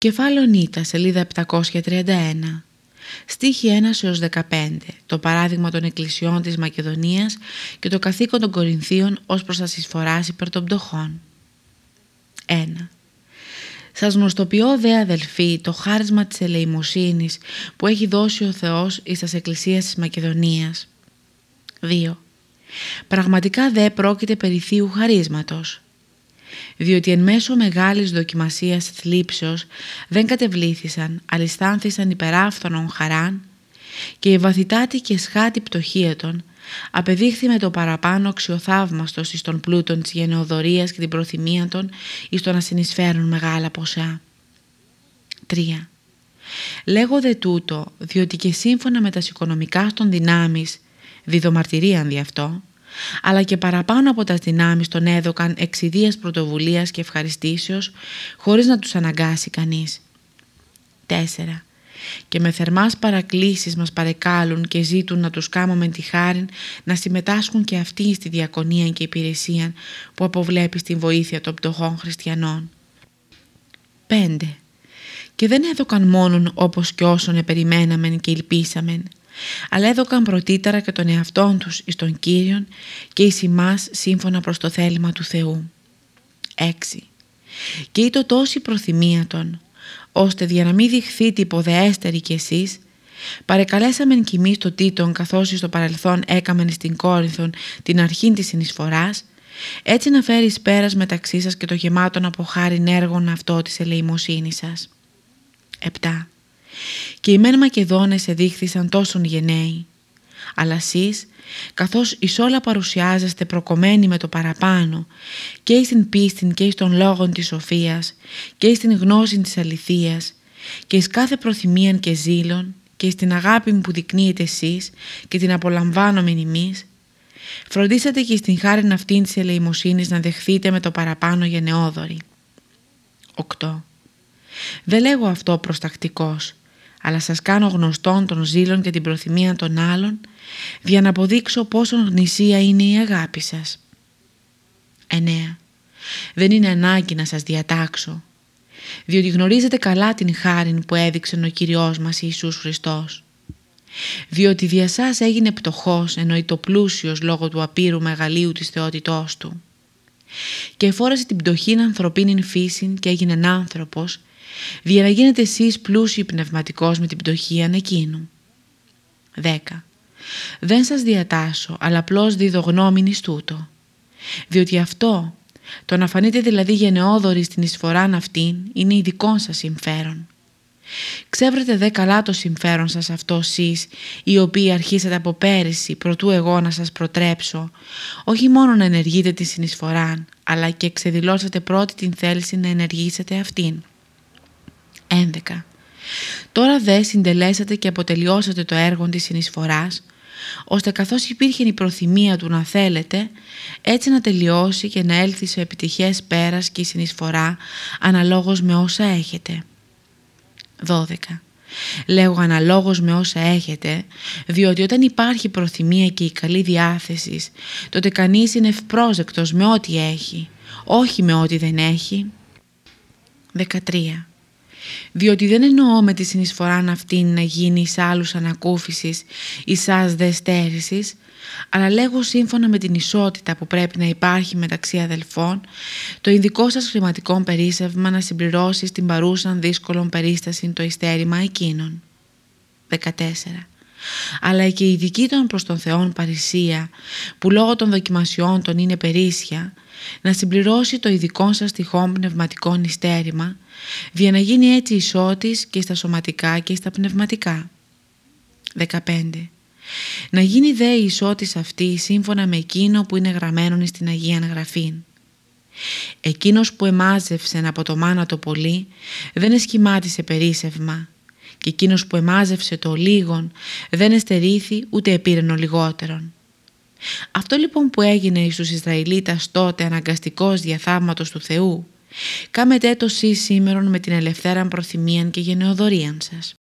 Κεφάλαιο Νίτα, σελίδα 731. Στίχη 1 έως 15. Το παράδειγμα των εκκλησιών της Μακεδονίας και το καθήκον των Κορινθίων ως προς τα συσφοράς υπέρ των πτωχών. 1. Σας γνωστοποιώ δε αδελφοί το χάρισμα της ελεημοσύνης που έχει δώσει ο Θεός εις τας εκκλησίας της Μακεδονίας. 2. Πραγματικά δε πρόκειται περί θείου χαρίσματος διότι εν μέσω μεγάλης δοκιμασίας θλίψεως δεν κατεβλήθησαν, αλισθάνθησαν υπεράφθονον χαράν και η βαθυτάτη και σχάτη πτωχία των απεδείχθη με το παραπάνω αξιοθαύμαστος εις των πλούτων της γενεοδορίας και την προθυμία των εις το να συνεισφέρουν μεγάλα ποσά. 3. Λέγω δε τούτο, διότι και σύμφωνα με τας οικονομικάς των δυνάμεις, διδομαρτυρίαν δι' αυτό, αλλά και παραπάνω από τα δυνάμεις τον έδωκαν εξιδίας πρωτοβουλίας και ευχαριστήσεως χωρίς να τους αναγκάσει κανείς. 4. Και με θερμάς παρακλήσεις μας παρεκάλουν και ζήτουν να τους κάμουμε τη χάρη να συμμετάσχουν και αυτοί στη διακονία και υπηρεσία που αποβλέπει στην βοήθεια των πτωχών χριστιανών. 5. Και δεν έδωκαν μόνον όπως και όσων επεριμέναμεν και ελπίσαμεν, αλλά έδωκαν πρωτήτερα και τον εαυτόν τους εις τον Κύριον και εις εμάς σύμφωνα προς το θέλημα του Θεού. 6. Και ήτο τόση προθυμία των, ώστε για να μην δειχθεί τυποδεέστερη κι εσείς, παρεκαλέσαμεν κι εμείς το Τίτον καθώς στο παρελθόν έκαμεν στην Κόρινθον την αρχή της συνεισφοράς, έτσι να φέρει πέρας μεταξύ σας και το γεμάτον από χάριν έργων αυτό της ελεημοσύνης σας. 7. Και οι μεν Μακεδόνες εδείχθησαν τόσον γενναίοι. Αλλά εσείς, καθώς εις όλα παρουσιάζεστε προκομμένοι με το παραπάνω και εις την πίστη και εις των λόγων της σοφίας και εις την γνώση της αληθείας και εις κάθε προθυμίαν και ζήλων και εις την αγάπη που δεικνύετε εσείς και την απολαμβάνομεν εμείς, φροντίσατε και στην χάρη αυτήν της ελεημοσύνης να δεχθείτε με το παραπάνω γενναιόδοροι. 8. Δεν λέγω αυτό προστακτικός, αλλά σας κάνω γνωστόν των ζήλων και την προθυμία των άλλων για να αποδείξω πόσο γνησία είναι η αγάπη σας. 9. Δεν είναι ανάγκη να σας διατάξω, διότι γνωρίζετε καλά την χάρη που έδειξε ο Κυριός μας Ιησούς Χριστός. Διότι δια σας έγινε πτωχός ενώ το πλούσιος λόγω του απείρου μεγαλείου της θεότητός του. Και φόρασε την πτωχήν ανθρωπίνην φύση και έγινε άνθρωπος για να γίνετε εσείς πλούσιοι πνευματικός με την πτωχία εκείνου. 10. Δεν σας διατάσω, αλλά απλώς δίδω γνώμη τούτο. Διότι αυτό, το να φανείτε δηλαδή γενναιόδοροι στην εισφοράν αυτήν, είναι ειδικό σας συμφέρον. Ξέβρετε δε καλά το συμφέρον σας αυτό εσείς, οι οποίοι αρχίσατε από πέρυσι, προτού εγώ να σας προτρέψω, όχι μόνο να ενεργείτε τη συνεισφοράν, αλλά και εξεδηλώσατε πρώτη την θέληση να ενεργήσετε αυτήν. 11. Τώρα δε συντελέσατε και αποτελειώσατε το έργο της συνεισφοράς, ώστε καθώς υπήρχε η προθυμία του να θέλετε, έτσι να τελειώσει και να έλθει σε επιτυχές πέρας και η συνεισφορά αναλόγως με όσα έχετε. 12. Λέγω αναλόγως με όσα έχετε, διότι όταν υπάρχει προθυμία και η καλή διάθεση, τότε κανείς είναι ευπρόζεκτος με ό,τι έχει, όχι με ό,τι δεν έχει. 13 διότι δεν εννοώ με τη συνεισφορά αυτή να γίνει εις άλλους ανακούφισης ή σας δε στέρησης, αλλά λέγω σύμφωνα με την ισότητα που πρέπει να υπάρχει μεταξύ αδελφών, το ειδικό σας χρηματικό περίσσευμα να συμπληρώσει στην παρούσαν δύσκολων περίσταση το ειστέρημα εκείνων. 14 αλλά και η δική των προς τον Θεόν παρησία που λόγω των δοκιμασιών των είναι περίσσια να συμπληρώσει το ειδικό σας τυχόν πνευματικό νηστέρημα για να γίνει έτσι ισότης και στα σωματικά και στα πνευματικά. 15. Να γίνει δε η ισότης αυτή σύμφωνα με εκείνο που είναι γραμμένο στην Αγία Γραφή. Εκείνος που εμάζευσε από το μάνα το πολύ δεν εσχημάτισε περίσευμα και εκείνος που εμάζευσε το λίγον δεν εστερήθη ούτε επήρενο λιγότερον. Αυτό λοιπόν που έγινε στους Ισραηλίτας τότε αναγκαστικός διαθάματος του Θεού, κάμετε το σήμερον με την ελευθέραν προθυμίαν και γενεοδορίαν σας.